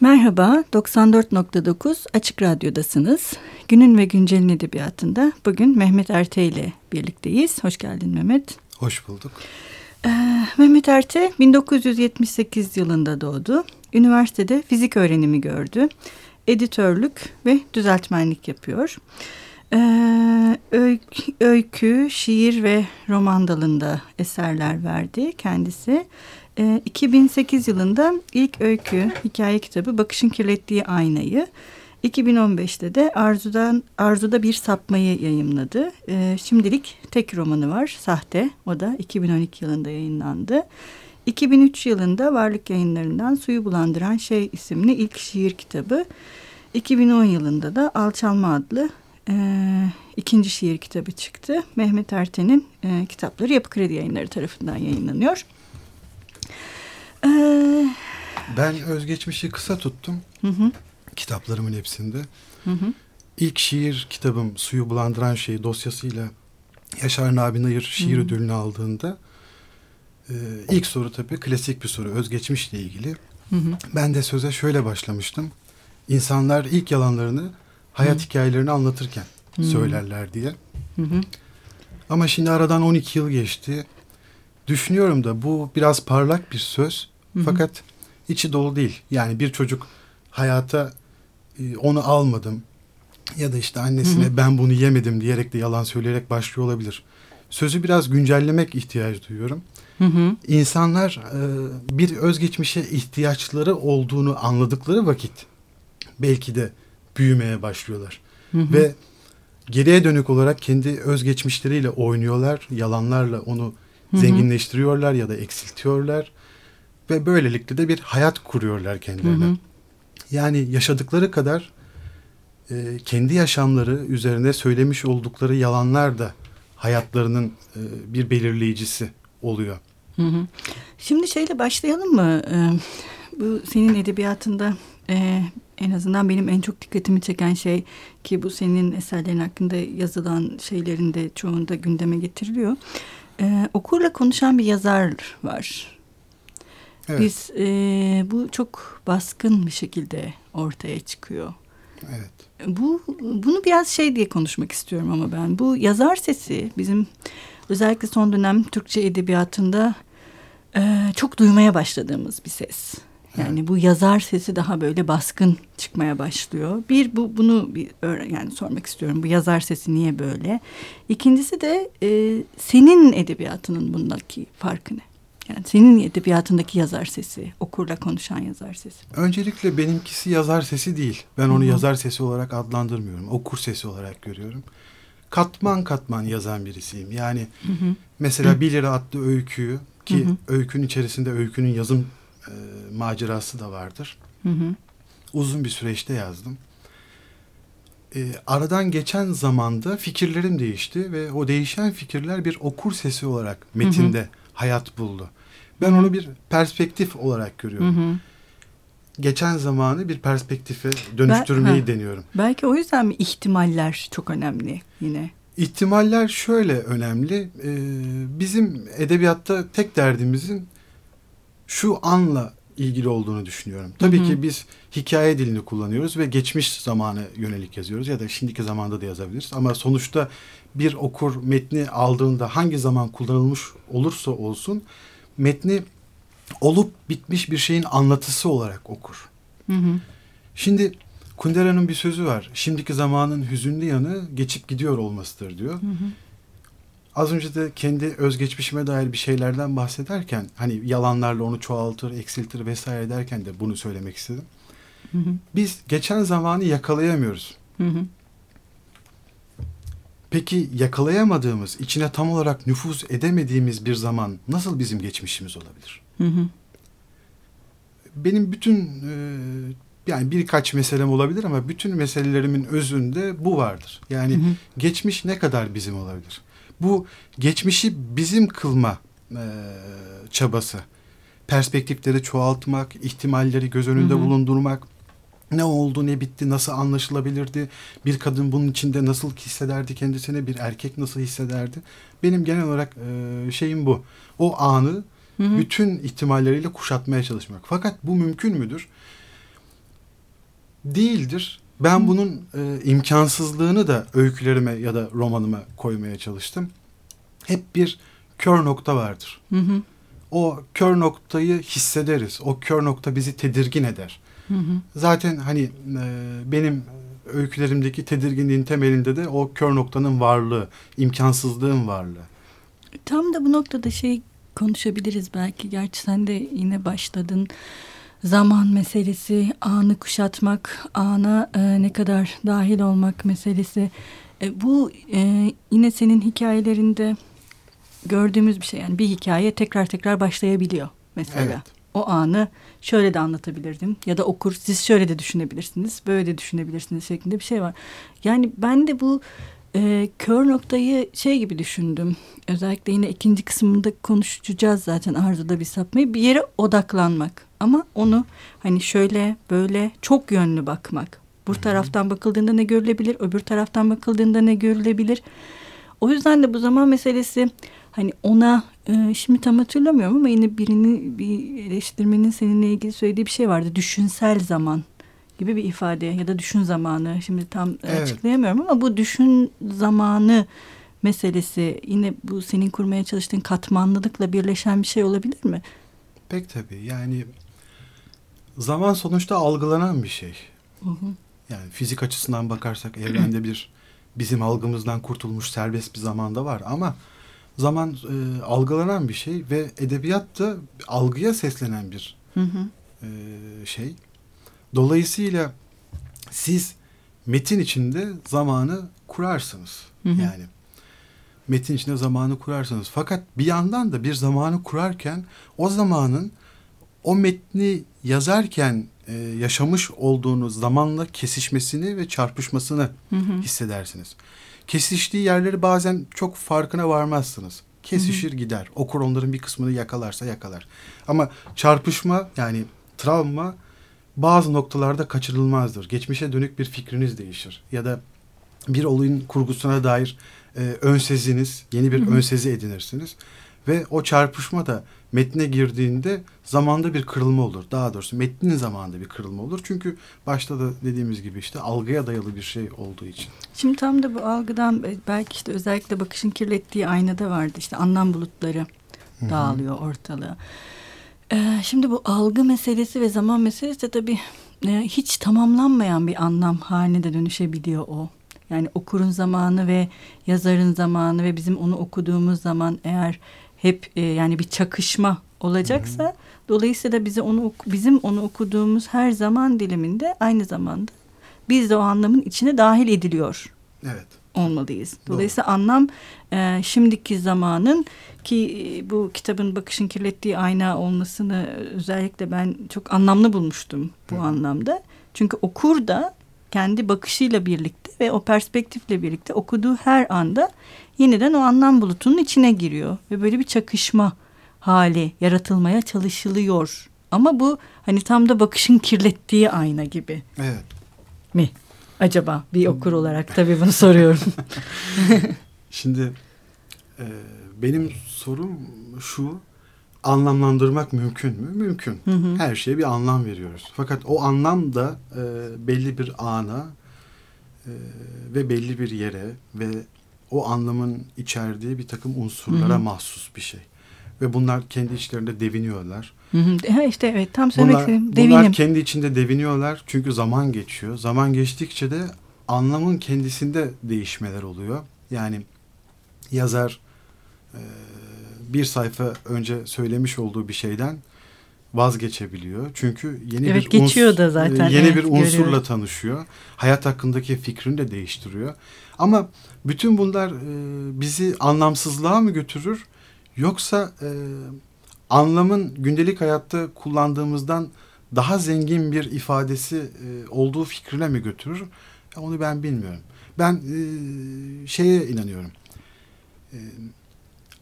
Merhaba, 94.9 Açık Radyo'dasınız. Günün ve Güncel'in edebiyatında bugün Mehmet Erte ile birlikteyiz. Hoş geldin Mehmet. Hoş bulduk. Ee, Mehmet Erte 1978 yılında doğdu. Üniversitede fizik öğrenimi gördü. Editörlük ve düzeltmenlik yapıyor. Ee, öykü, öykü, şiir ve roman dalında eserler verdi kendisi. 2008 ee, yılında ilk öykü hikaye kitabı Bakışın Kirlettiği Aynayı 2015'te de Arzu'dan Arzu'da bir sapmayı yayımladı. Ee, şimdilik tek romanı var Sahte. O da 2012 yılında yayınlandı. 2003 yılında Varlık Yayınları'ndan Suyu Bulandıran Şey isimli ilk şiir kitabı. 2010 yılında da Alçalma adlı e, ikinci şiir kitabı çıktı. Mehmet Erten'in e, kitapları Yapı Kredi Yayınları tarafından yayınlanıyor. Ee... Ben özgeçmişi kısa tuttum. Hı hı. Kitaplarımın hepsinde. Hı hı. İlk şiir kitabım Suyu Bulandıran Şey dosyasıyla Yaşar Nabi Nayır şiir hı hı. ödülünü aldığında e, ilk soru tabii klasik bir soru özgeçmişle ilgili. Hı hı. Ben de söze şöyle başlamıştım. İnsanlar ilk yalanlarını hayat hı. hikayelerini anlatırken hı. söylerler diye. Hı hı. Ama şimdi aradan 12 yıl geçti. Düşünüyorum da bu biraz parlak bir söz. Hı hı. Fakat içi dolu değil. Yani bir çocuk hayata e, onu almadım ya da işte annesine hı hı. ben bunu yemedim diyerek de yalan söyleyerek başlıyor olabilir. Sözü biraz güncellemek ihtiyacı duyuyorum. Hı hı. İnsanlar e, bir özgeçmişe ihtiyaçları olduğunu anladıkları vakit belki de büyümeye başlıyorlar. Hı hı. Ve geriye dönük olarak kendi özgeçmişleriyle oynuyorlar. Yalanlarla onu Hı-hı. zenginleştiriyorlar ya da eksiltiyorlar ve böylelikle de bir hayat kuruyorlar kendilerine. Hı-hı. Yani yaşadıkları kadar e, kendi yaşamları üzerine söylemiş oldukları yalanlar da hayatlarının e, bir belirleyicisi oluyor. Hı hı. Şimdi şeyle başlayalım mı? Ee, bu senin edebiyatında e, en azından benim en çok dikkatimi çeken şey ki bu senin eserlerin hakkında yazılan şeylerin de çoğunda gündeme getiriliyor. Ee, okurla konuşan bir yazar var. Evet. Biz e, bu çok baskın bir şekilde ortaya çıkıyor. Evet. Bu bunu biraz şey diye konuşmak istiyorum ama ben bu yazar sesi bizim özellikle son dönem Türkçe edebiyatında e, çok duymaya başladığımız bir ses. Yani evet. bu yazar sesi daha böyle baskın çıkmaya başlıyor. Bir bu bunu bir yani sormak istiyorum. Bu yazar sesi niye böyle? İkincisi de e, senin edebiyatının bundaki farkı ne? Yani senin edebiyatındaki yazar sesi, okurla konuşan yazar sesi. Öncelikle benimkisi yazar sesi değil. Ben onu Hı-hı. yazar sesi olarak adlandırmıyorum. Okur sesi olarak görüyorum. Katman katman yazan birisiyim. Yani Hı-hı. mesela Hı-hı. Bir Lira adlı öyküyü ki Hı-hı. öykünün içerisinde öykünün yazım e, macerası da vardır. Hı hı. Uzun bir süreçte yazdım. E, aradan geçen zamanda fikirlerim değişti ve o değişen fikirler bir okur sesi olarak metinde hı hı. hayat buldu. Ben onu bir perspektif olarak görüyorum. Hı hı. Geçen zamanı bir perspektife dönüştürmeyi ben, deniyorum. Belki o yüzden mi ihtimaller çok önemli yine? İhtimaller şöyle önemli. Ee, bizim edebiyatta tek derdimizin şu anla ilgili olduğunu düşünüyorum. Tabii hı hı. ki biz hikaye dilini kullanıyoruz ve geçmiş zamanı yönelik yazıyoruz ya da şimdiki zamanda da yazabiliriz. Ama sonuçta bir okur metni aldığında hangi zaman kullanılmış olursa olsun metni olup bitmiş bir şeyin anlatısı olarak okur. Hı hı. Şimdi Kundera'nın bir sözü var. Şimdiki zamanın hüzünlü yanı geçip gidiyor olmasıdır diyor. Hı hı az önce de kendi özgeçmişime dair bir şeylerden bahsederken hani yalanlarla onu çoğaltır, eksiltir vesaire derken de bunu söylemek istedim. Hı hı. Biz geçen zamanı yakalayamıyoruz. Hı hı. Peki yakalayamadığımız, içine tam olarak nüfuz edemediğimiz bir zaman nasıl bizim geçmişimiz olabilir? Hı hı. Benim bütün e, yani birkaç meselem olabilir ama bütün meselelerimin özünde bu vardır. Yani hı hı. geçmiş ne kadar bizim olabilir? Bu geçmişi bizim kılma e, çabası. Perspektifleri çoğaltmak, ihtimalleri göz önünde hı hı. bulundurmak. Ne oldu, ne bitti, nasıl anlaşılabilirdi? Bir kadın bunun içinde nasıl hissederdi kendisini, bir erkek nasıl hissederdi? Benim genel olarak e, şeyim bu. O anı hı hı. bütün ihtimalleriyle kuşatmaya çalışmak. Fakat bu mümkün müdür? Değildir. Ben bunun e, imkansızlığını da öykülerime ya da romanıma koymaya çalıştım. Hep bir kör nokta vardır. Hı hı. O kör noktayı hissederiz. O kör nokta bizi tedirgin eder. Hı hı. Zaten hani e, benim öykülerimdeki tedirginliğin temelinde de o kör noktanın varlığı, imkansızlığın varlığı. Tam da bu noktada şey konuşabiliriz belki. Gerçi sen de yine başladın. Zaman meselesi, anı kuşatmak, ana e, ne kadar dahil olmak meselesi. E, bu e, yine senin hikayelerinde gördüğümüz bir şey. Yani bir hikaye tekrar tekrar başlayabiliyor mesela. Evet. O anı şöyle de anlatabilirdim ya da okur siz şöyle de düşünebilirsiniz, böyle de düşünebilirsiniz şeklinde bir şey var. Yani ben de bu e, kör noktayı şey gibi düşündüm. Özellikle yine ikinci kısmında konuşacağız zaten arzuda bir sapmayı. Bir yere odaklanmak ama onu hani şöyle böyle çok yönlü bakmak. Bu taraftan bakıldığında ne görülebilir, öbür taraftan bakıldığında ne görülebilir. O yüzden de bu zaman meselesi hani ona e, şimdi tam hatırlamıyorum ama yine birini bir eleştirmenin seninle ilgili söylediği bir şey vardı. Düşünsel zaman gibi bir ifade ya da düşün zamanı. Şimdi tam evet. açıklayamıyorum ama bu düşün zamanı meselesi yine bu senin kurmaya çalıştığın katmanlılıkla birleşen bir şey olabilir mi? Pek tabii. Yani zaman sonuçta algılanan bir şey. Hı hı. Yani fizik açısından bakarsak evrende bir bizim algımızdan kurtulmuş serbest bir zamanda var ama zaman e, algılanan bir şey ve edebiyat da algıya seslenen bir hı hı. E, şey. Dolayısıyla siz metin içinde zamanı kurarsınız. Hı hı. Yani metin içinde zamanı kurarsınız. Fakat bir yandan da bir zamanı kurarken o zamanın o metni yazarken e, yaşamış olduğunuz zamanla kesişmesini ve çarpışmasını hı hı. hissedersiniz. Kesiştiği yerleri bazen çok farkına varmazsınız. Kesişir hı hı. gider. Okur onların bir kısmını yakalarsa yakalar. Ama çarpışma yani travma bazı noktalarda kaçırılmazdır. Geçmişe dönük bir fikriniz değişir. Ya da bir olayın kurgusuna dair e, önseziniz, yeni bir hı hı. önsezi edinirsiniz. Ve o çarpışma da metne girdiğinde zamanda bir kırılma olur. Daha doğrusu metnin zamanında bir kırılma olur. Çünkü başta da dediğimiz gibi işte algıya dayalı bir şey olduğu için. Şimdi tam da bu algıdan belki işte özellikle bakışın kirlettiği aynada vardı. işte anlam bulutları dağılıyor ortalığa. Ee, şimdi bu algı meselesi ve zaman meselesi de tabii e, hiç tamamlanmayan bir anlam haline de dönüşebiliyor o. Yani okurun zamanı ve yazarın zamanı ve bizim onu okuduğumuz zaman eğer hep e, yani bir çakışma olacaksa hı hı. dolayısıyla bize onu bizim onu okuduğumuz her zaman diliminde aynı zamanda biz de o anlamın içine dahil ediliyor. Evet. Olmalıyız. Dolayısıyla Doğru. anlam e, şimdiki zamanın ki e, bu kitabın bakışın kirlettiği ayna olmasını özellikle ben çok anlamlı bulmuştum bu Hı. anlamda. Çünkü okur da kendi bakışıyla birlikte ve o perspektifle birlikte okuduğu her anda yeniden o anlam bulutunun içine giriyor ve böyle bir çakışma hali yaratılmaya çalışılıyor. Ama bu hani tam da bakışın kirlettiği ayna gibi. Evet. Mi? Acaba bir okur olarak tabii bunu soruyorum. Şimdi e, benim sorum şu anlamlandırmak mümkün mü? Mümkün. Hı hı. Her şeye bir anlam veriyoruz. Fakat o anlam da e, belli bir ana e, ve belli bir yere ve o anlamın içerdiği bir takım unsurlara hı hı. mahsus bir şey. Ve bunlar kendi içlerinde deviniyorlar. Hı hı. İşte evet tam söylemek bunlar, istedim. Devinim. Bunlar kendi içinde deviniyorlar çünkü zaman geçiyor. Zaman geçtikçe de anlamın kendisinde değişmeler oluyor. Yani yazar e, bir sayfa önce söylemiş olduğu bir şeyden vazgeçebiliyor. Çünkü yeni evet, bir geçiyor da zaten. Yeni evet, bir unsurla görüyorum. tanışıyor. Hayat hakkındaki fikrini de değiştiriyor. Ama bütün bunlar e, bizi anlamsızlığa mı götürür? Yoksa e, anlamın gündelik hayatta kullandığımızdan daha zengin bir ifadesi e, olduğu fikrine mi götürür? Onu ben bilmiyorum. Ben e, şeye inanıyorum. E,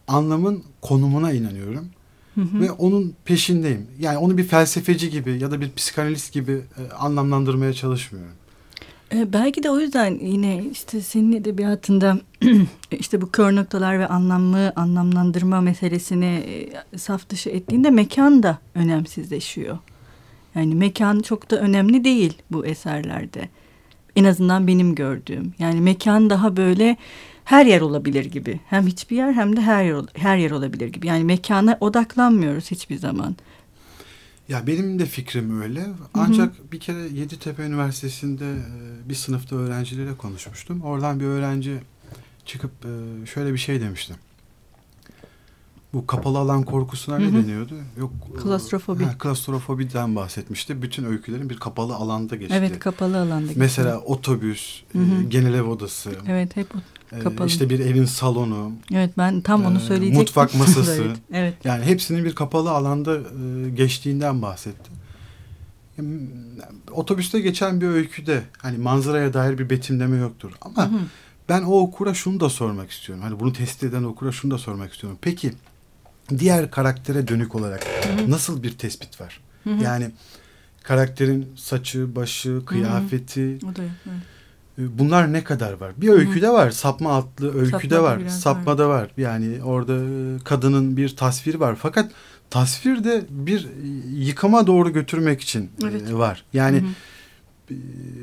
anlamın konumuna inanıyorum. Hı hı. Ve onun peşindeyim. Yani onu bir felsefeci gibi ya da bir psikanalist gibi e, anlamlandırmaya çalışmıyorum. E, belki de o yüzden yine işte senin edebiyatında işte bu kör noktalar ve anlamlı anlamlandırma meselesini e, saf dışı ettiğinde mekan da önemsizleşiyor. Yani mekan çok da önemli değil bu eserlerde. En azından benim gördüğüm. Yani mekan daha böyle her yer olabilir gibi. Hem hiçbir yer hem de her yer, her yer olabilir gibi. Yani mekana odaklanmıyoruz hiçbir zaman. Ya benim de fikrim öyle. Ancak Hı-hı. bir kere Yeditepe Üniversitesi'nde e, bir sınıfta öğrencilere konuşmuştum. Oradan bir öğrenci çıkıp e, şöyle bir şey demişti. Bu kapalı alan korkusuna ne deniyordu? Yok. Klastrofobi. Ha, klastrofobiden bahsetmişti. Bütün öykülerin bir kapalı alanda geçti. Evet, kapalı alanda geçti. Mesela otobüs, hı hı. E, genel ev odası. Evet, hep e, kapalı. İşte bir evin salonu. Evet, ben tam onu söyleyecektim. Mutfak masası. evet, evet. Yani hepsinin bir kapalı alanda e, geçtiğinden bahsetti. Otobüste geçen bir öyküde hani manzaraya dair bir betimleme yoktur. Ama hı hı. ben o okura şunu da sormak istiyorum. Hani bunu test eden okura şunu da sormak istiyorum. Peki diğer karaktere dönük olarak hı hı. nasıl bir tespit var? Hı hı. Yani karakterin saçı, başı, kıyafeti. Hı hı. O da, evet. E, bunlar ne kadar var? Bir öyküde var. Sapma adlı öyküde Sapma var. Sapmada var. var. Yani orada e, kadının bir tasviri var. Fakat tasvir de bir yıkama doğru götürmek için e, evet. var. Yani hı hı.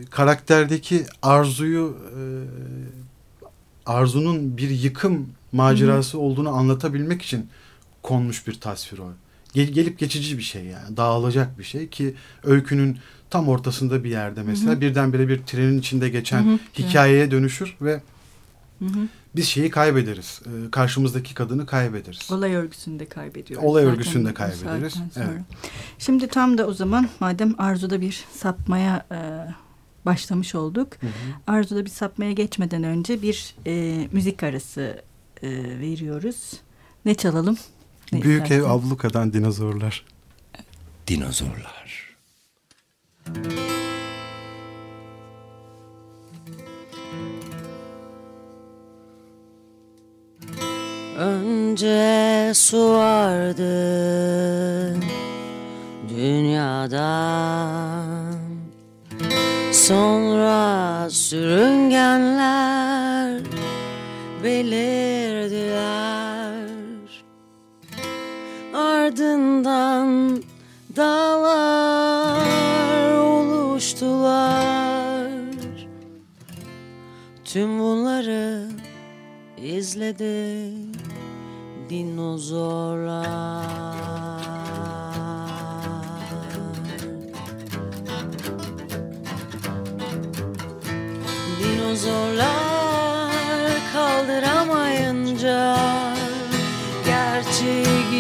karakterdeki arzuyu arzunun bir yıkım macerası hı hı. olduğunu anlatabilmek için konmuş bir tasvir o. Gel, gelip geçici bir şey yani. Dağılacak bir şey ki öykünün tam ortasında bir yerde mesela hı hı. birdenbire bir trenin içinde geçen hı hı. hikayeye dönüşür ve hı hı. biz şeyi kaybederiz. Ee, karşımızdaki kadını kaybederiz. Olay örgüsünde kaybediyoruz. Olay örgüsünde kaybederiz. Evet. Şimdi tam da o zaman madem Arzu'da bir sapmaya e, başlamış olduk. Hı hı. Arzu'da bir sapmaya geçmeden önce bir e, müzik arası e, veriyoruz. Ne çalalım? Ne Büyük istersin? ev ablukadan dinozorlar. Dinozorlar. Önce su vardı dünyadan Sonra sürüngenler belirdiler Ardından dağlar oluştular. Tüm bunları izledi dinozorlar. Dinozorlar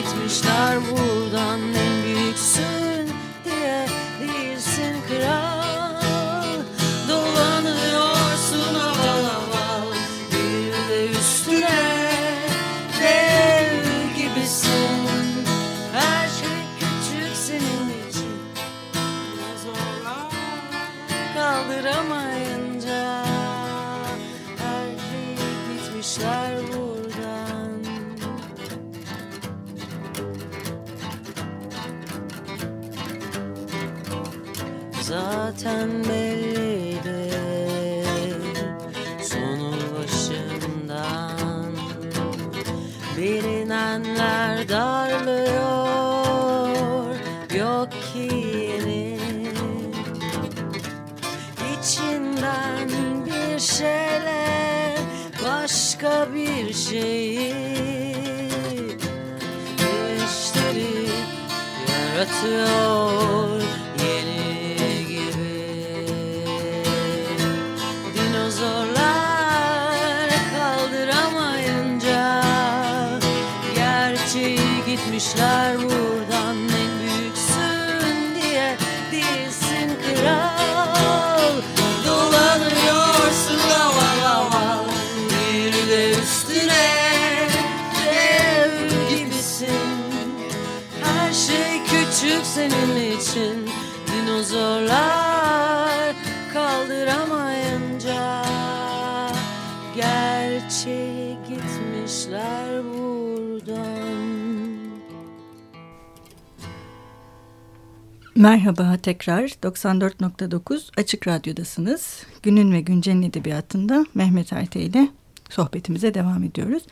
Gerçi gitmişler buradan en zaten Merhaba tekrar 94.9 Açık Radyo'dasınız. Günün ve Güncel'in edebiyatında Mehmet Erte ile sohbetimize devam ediyoruz.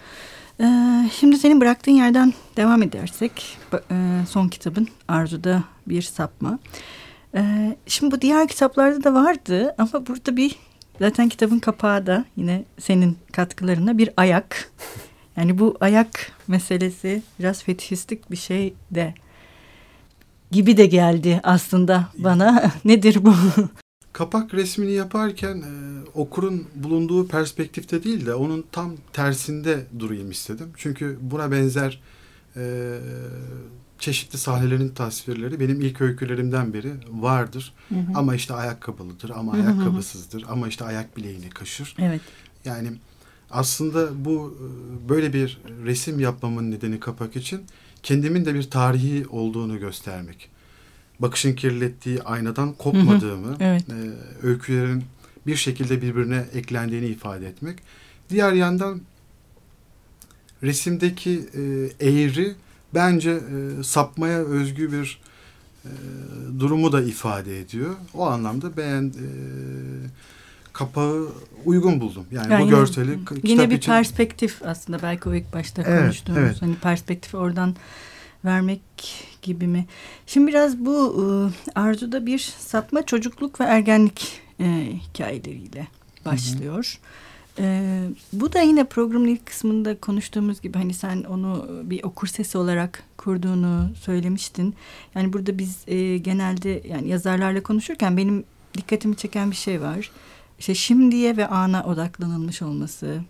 Ee, şimdi senin bıraktığın yerden devam edersek e, son kitabın Arzu'da Bir Sapma. Ee, şimdi bu diğer kitaplarda da vardı ama burada bir zaten kitabın kapağı da yine senin katkılarına bir ayak. Yani bu ayak meselesi biraz fetişistik bir şey de gibi de geldi aslında bana. Nedir bu? Kapak resmini yaparken e, okurun bulunduğu perspektifte değil de onun tam tersinde durayım istedim. Çünkü buna benzer e, çeşitli sahnelerin tasvirleri benim ilk öykülerimden biri vardır. Hı hı. Ama işte ayakkabılıdır, ama ayakkabısızdır, ama işte ayak bileğini kaşır. Evet. Yani aslında bu e, böyle bir resim yapmamın nedeni kapak için kendimin de bir tarihi olduğunu göstermek. Bakışın kirlettiği aynadan kopmadığımı, hı hı. Evet. E, öykülerin bir şekilde birbirine eklendiğini ifade etmek. Diğer yandan resimdeki e, eğri bence e, sapmaya özgü bir e, durumu da ifade ediyor. O anlamda beğen e, kapağı uygun buldum. Yani, yani bu görseli yine, yine bir için... perspektif aslında belki o ilk başta evet, konuştuğumuz evet. hani perspektifi oradan vermek gibi mi? Şimdi biraz bu e, arzuda bir sapma çocukluk ve ergenlik e, hikayeleriyle başlıyor. Hı hı. Ee, bu da yine programın ilk kısmında konuştuğumuz gibi hani sen onu bir okur sesi olarak kurduğunu söylemiştin. Yani burada biz e, genelde yani yazarlarla konuşurken benim dikkatimi çeken bir şey var. İşte şimdiye ve ana odaklanılmış olması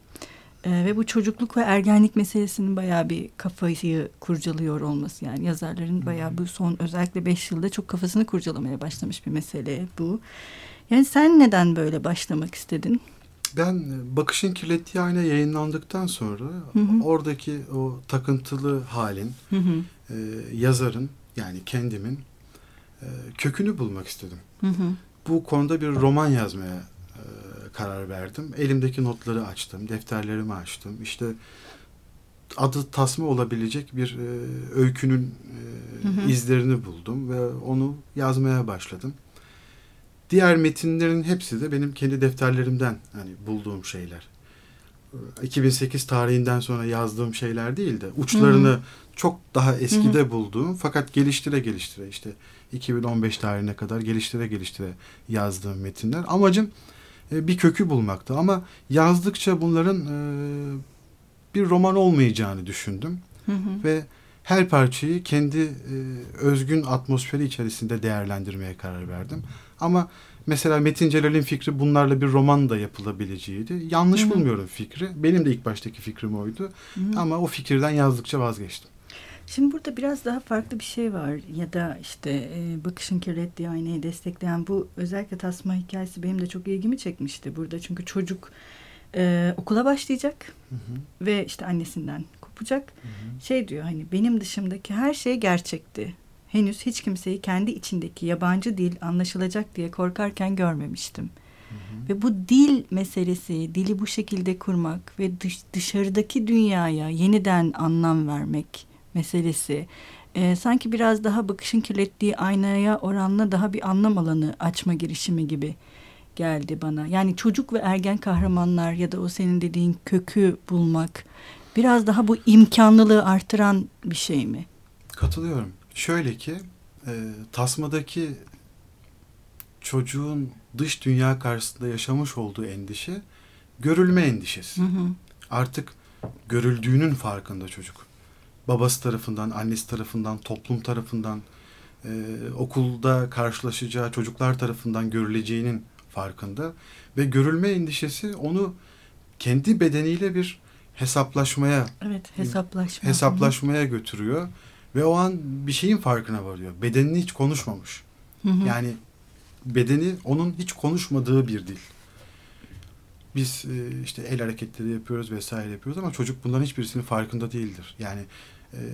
e, ve bu çocukluk ve ergenlik meselesinin bayağı bir kafayı kurcalıyor olması. Yani yazarların bayağı bu son özellikle beş yılda çok kafasını kurcalamaya başlamış bir mesele bu. Yani sen neden böyle başlamak istedin? Ben e, Bakışın Kirlettiği Ayna yayınlandıktan sonra hı hı. oradaki o takıntılı halin, hı hı. E, yazarın yani kendimin e, kökünü bulmak istedim. Hı hı. Bu konuda bir roman yazmaya karar verdim. Elimdeki notları açtım, defterlerimi açtım. İşte adı tasma olabilecek bir e, öykünün e, hı hı. izlerini buldum ve onu yazmaya başladım. Diğer metinlerin hepsi de benim kendi defterlerimden hani bulduğum şeyler. 2008 tarihinden sonra yazdığım şeyler değil de uçlarını Hı-hı. çok daha eskide Hı-hı. bulduğum fakat geliştire geliştire işte 2015 tarihine kadar geliştire geliştire yazdığım metinler. Amacım e, bir kökü bulmaktı ama yazdıkça bunların e, bir roman olmayacağını düşündüm. Hı-hı. Ve her parçayı kendi e, özgün atmosferi içerisinde değerlendirmeye karar verdim. Ama mesela Metin Celal'in fikri bunlarla bir roman da yapılabileceğiydi. Yanlış Hı-hı. bulmuyorum fikri. Benim de ilk baştaki fikrim oydu. Hı-hı. Ama o fikirden yazdıkça vazgeçtim. Şimdi burada biraz daha farklı bir şey var ya da işte e, bakışın kirlettiği aynayı destekleyen bu özellikle tasma hikayesi benim de çok ilgimi çekmişti burada çünkü çocuk e, okula başlayacak hı hı. ve işte annesinden kopacak hı hı. şey diyor hani benim dışımdaki her şey gerçekti henüz hiç kimseyi kendi içindeki yabancı dil anlaşılacak diye korkarken görmemiştim. Hı hı. Ve bu dil meselesi, dili bu şekilde kurmak ve dış, dışarıdaki dünyaya yeniden anlam vermek meselesi e, sanki biraz daha bakışın kirlettiği aynaya oranla daha bir anlam alanı açma girişimi gibi geldi bana. Yani çocuk ve ergen kahramanlar ya da o senin dediğin kökü bulmak biraz daha bu imkanlılığı artıran bir şey mi? Katılıyorum. Şöyle ki e, tasmadaki çocuğun dış dünya karşısında yaşamış olduğu endişe görülme endişesi. Hı hı. Artık görüldüğünün farkında çocuk. Babası tarafından, annesi tarafından, toplum tarafından, e, okulda karşılaşacağı çocuklar tarafından görüleceğinin farkında. Ve görülme endişesi onu kendi bedeniyle bir hesaplaşmaya evet hesaplaşma hesaplaşmaya götürüyor ve o an bir şeyin farkına varıyor. Bedenini hiç konuşmamış. Hı hı. Yani bedeni onun hiç konuşmadığı bir dil. Biz e, işte el hareketleri yapıyoruz vesaire yapıyoruz ama çocuk bunların hiçbirisinin farkında değildir. Yani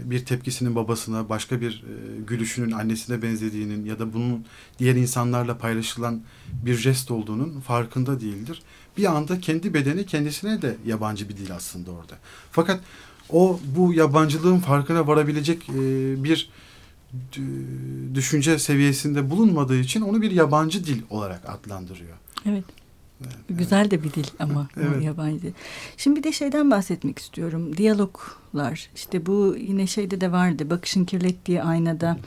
bir tepkisinin babasına, başka bir e, gülüşünün annesine benzediğinin ya da bunun diğer insanlarla paylaşılan bir jest olduğunun farkında değildir. Bir anda kendi bedeni kendisine de yabancı bir dil aslında orada. Fakat o bu yabancılığın farkına varabilecek e, bir düşünce seviyesinde bulunmadığı için onu bir yabancı dil olarak adlandırıyor. Evet. Evet Güzel evet. de bir dil ama evet. yabancı. Şimdi bir de şeyden bahsetmek istiyorum. Diyaloglar. İşte bu yine şeyde de vardı. Bakışın kirlettiği aynada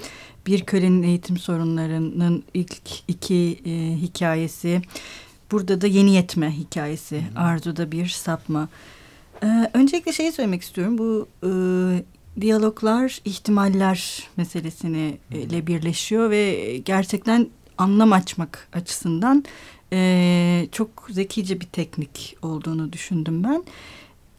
Bir kölenin eğitim sorunlarının ilk iki e, hikayesi. Burada da yeni yetme hikayesi. Hı. Arzu'da bir sapma. Ee, öncelikle şeyi söylemek istiyorum. Bu e, diyaloglar ihtimaller meselesini ile birleşiyor ve gerçekten anlam açmak açısından e, çok zekice bir teknik olduğunu düşündüm ben.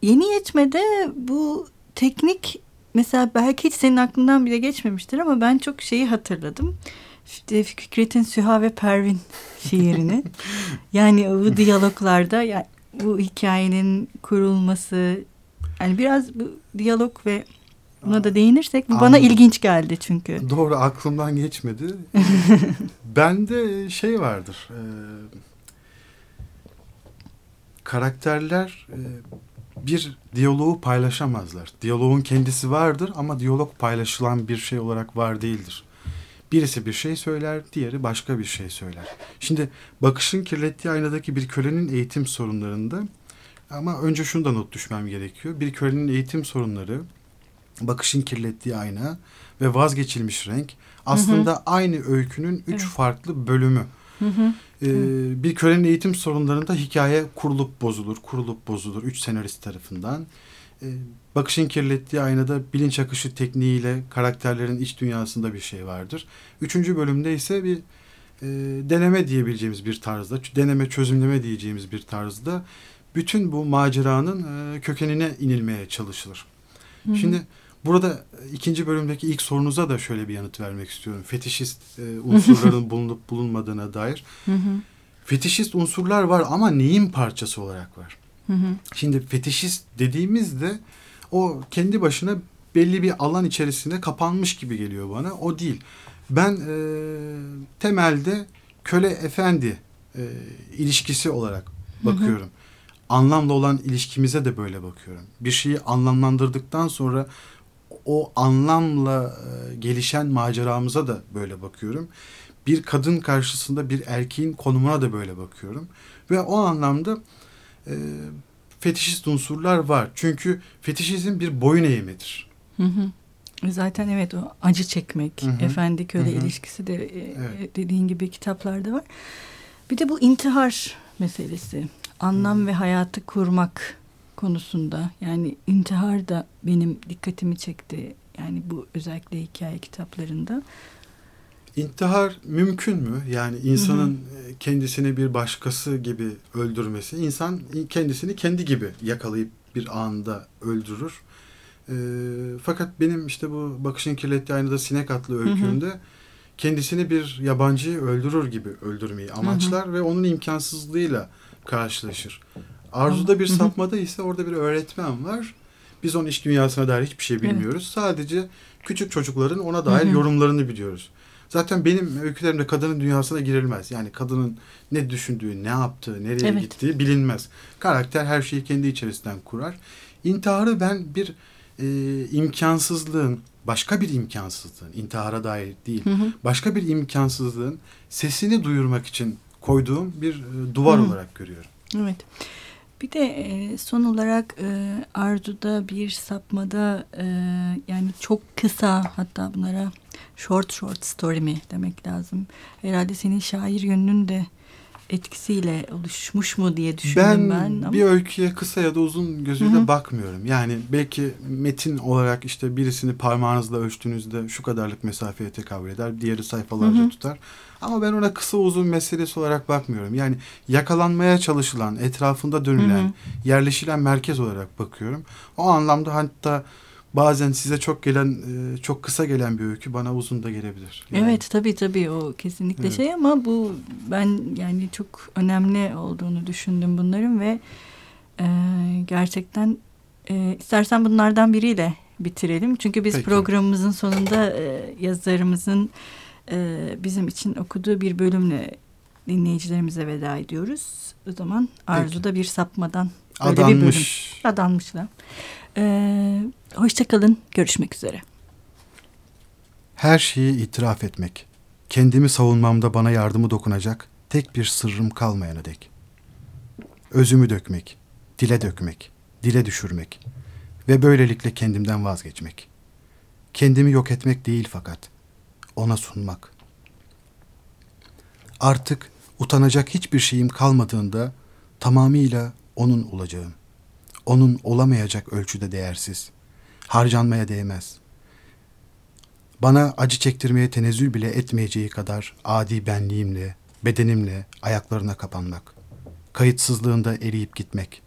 Yeni yetmede bu teknik mesela belki hiç senin aklından bile geçmemiştir ama ben çok şeyi hatırladım. İşte Fikret'in Süha ve Pervin şiirini. yani bu diyaloglarda yani bu hikayenin kurulması yani biraz bu diyalog ve buna da değinirsek bu bana ilginç geldi çünkü. Doğru aklımdan geçmedi. Bende şey vardır. E, karakterler e, bir diyaloğu paylaşamazlar. Diyaloğun kendisi vardır ama diyalog paylaşılan bir şey olarak var değildir. Birisi bir şey söyler, diğeri başka bir şey söyler. Şimdi bakışın kirlettiği aynadaki bir kölenin eğitim sorunlarında ama önce şunu da not düşmem gerekiyor. Bir kölenin eğitim sorunları, bakışın kirlettiği ayna ve vazgeçilmiş renk aslında hı hı. aynı öykünün üç evet. farklı bölümü. Hı hı. Ee, bir kölenin eğitim sorunlarında hikaye kurulup bozulur, kurulup bozulur üç senarist tarafından. Ee, bakışın kirlettiği aynada bilinç akışı tekniğiyle karakterlerin iç dünyasında bir şey vardır. Üçüncü bölümde ise bir e, deneme diyebileceğimiz bir tarzda, deneme çözümleme diyeceğimiz bir tarzda bütün bu maceranın e, kökenine inilmeye çalışılır. Hı hı. Şimdi burada ikinci bölümdeki ilk sorunuza da şöyle bir yanıt vermek istiyorum. Fetişist e, unsurların bulunup bulunmadığına dair. Hı hı. Fetişist unsurlar var ama neyin parçası olarak var? Hı hı. Şimdi fetişist dediğimizde o kendi başına belli bir alan içerisinde kapanmış gibi geliyor bana. O değil. Ben e, temelde köle efendi e, ilişkisi olarak bakıyorum. Hı hı anlamla olan ilişkimize de böyle bakıyorum. Bir şeyi anlamlandırdıktan sonra o anlamla e, gelişen maceramıza da böyle bakıyorum. Bir kadın karşısında bir erkeğin konumuna da böyle bakıyorum. Ve o anlamda e, fetişist unsurlar var. Çünkü fetişizm bir boyun eğimidir. Hı hı. Zaten evet o acı çekmek, hı hı. efendi köle hı hı. ilişkisi de e, evet. dediğin gibi kitaplarda var. Bir de bu intihar meselesi anlam hmm. ve hayatı kurmak konusunda yani intihar da benim dikkatimi çekti. Yani bu özellikle hikaye kitaplarında. İntihar mümkün mü? Yani insanın Hı-hı. kendisini bir başkası gibi öldürmesi. İnsan kendisini kendi gibi yakalayıp bir anda öldürür. E, fakat benim işte bu Bakışın Kirlettiği Aynada Sinek adlı öykümde kendisini bir yabancıyı öldürür gibi öldürmeyi amaçlar Hı-hı. ve onun imkansızlığıyla karşılaşır. Arzuda bir sapmada ise orada bir öğretmen var. Biz onun iş dünyasına dair hiçbir şey bilmiyoruz. Evet. Sadece küçük çocukların ona dair Hı-hı. yorumlarını biliyoruz. Zaten benim öykülerimde kadının dünyasına girilmez. Yani kadının ne düşündüğü, ne yaptığı, nereye evet. gittiği bilinmez. Karakter her şeyi kendi içerisinden kurar. İntiharı ben bir e, imkansızlığın, başka bir imkansızlığın, intihara dair değil, hı hı. başka bir imkansızlığın sesini duyurmak için koyduğum bir e, duvar Hı. olarak görüyorum. Evet. Bir de e, son olarak e, Arzu'da bir sapmada yani çok kısa hatta bunlara short short story mi demek lazım. Herhalde senin şair yönünün de etkisiyle oluşmuş mu diye düşündüm ben. Ben ama... bir öyküye kısa ya da uzun gözüyle Hı-hı. bakmıyorum. Yani belki metin olarak işte birisini parmağınızla ölçtüğünüzde şu kadarlık mesafeye tekabül eder. Diğeri sayfalarca Hı-hı. tutar. Ama ben ona kısa uzun meselesi olarak bakmıyorum. Yani yakalanmaya çalışılan, etrafında dönülen, Hı-hı. yerleşilen merkez olarak bakıyorum. O anlamda hatta bazen size çok gelen e, çok kısa gelen bir öykü bana uzun da gelebilir. Yani. Evet tabii tabii o kesinlikle evet. şey ama bu ben yani çok önemli olduğunu düşündüm bunların ve e, gerçekten e, istersen bunlardan biriyle bitirelim. Çünkü biz Peki. programımızın sonunda e, yazarımızın e, bizim için okuduğu bir bölümle dinleyicilerimize veda ediyoruz. O zaman Arzu'da bir sapmadan böyle Adanmış. bir bölüm. Adanmışla. Ee, Hoşçakalın. Görüşmek üzere. Her şeyi itiraf etmek. Kendimi savunmamda bana yardımı dokunacak tek bir sırrım kalmayana dek. Özümü dökmek, dile dökmek, dile düşürmek ve böylelikle kendimden vazgeçmek. Kendimi yok etmek değil fakat ona sunmak. Artık utanacak hiçbir şeyim kalmadığında tamamıyla onun olacağım. Onun olamayacak ölçüde değersiz. Harcanmaya değmez. Bana acı çektirmeye tenezzül bile etmeyeceği kadar adi benliğimle, bedenimle ayaklarına kapanmak. Kayıtsızlığında eriyip gitmek.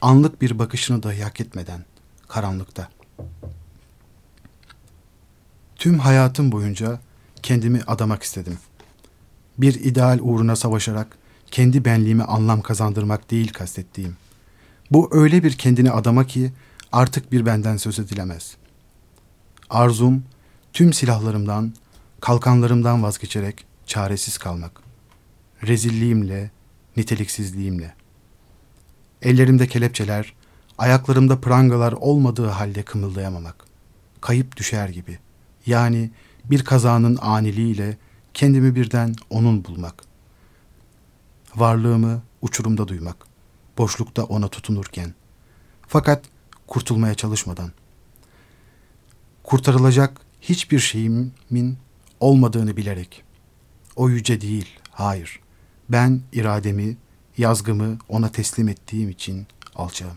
Anlık bir bakışını dahi hak etmeden, karanlıkta. Tüm hayatım boyunca kendimi adamak istedim. Bir ideal uğruna savaşarak kendi benliğime anlam kazandırmak değil kastettiğim. Bu öyle bir kendini adama ki artık bir benden söz edilemez. Arzum tüm silahlarımdan, kalkanlarımdan vazgeçerek çaresiz kalmak. Rezilliğimle, niteliksizliğimle. Ellerimde kelepçeler, ayaklarımda prangalar olmadığı halde kımıldayamamak. Kayıp düşer gibi. Yani bir kazanın aniliğiyle kendimi birden onun bulmak. Varlığımı uçurumda duymak. Boşlukta ona tutunurken. Fakat kurtulmaya çalışmadan. Kurtarılacak hiçbir şeyimin olmadığını bilerek. O yüce değil, hayır. Ben irademi, yazgımı ona teslim ettiğim için alçağım.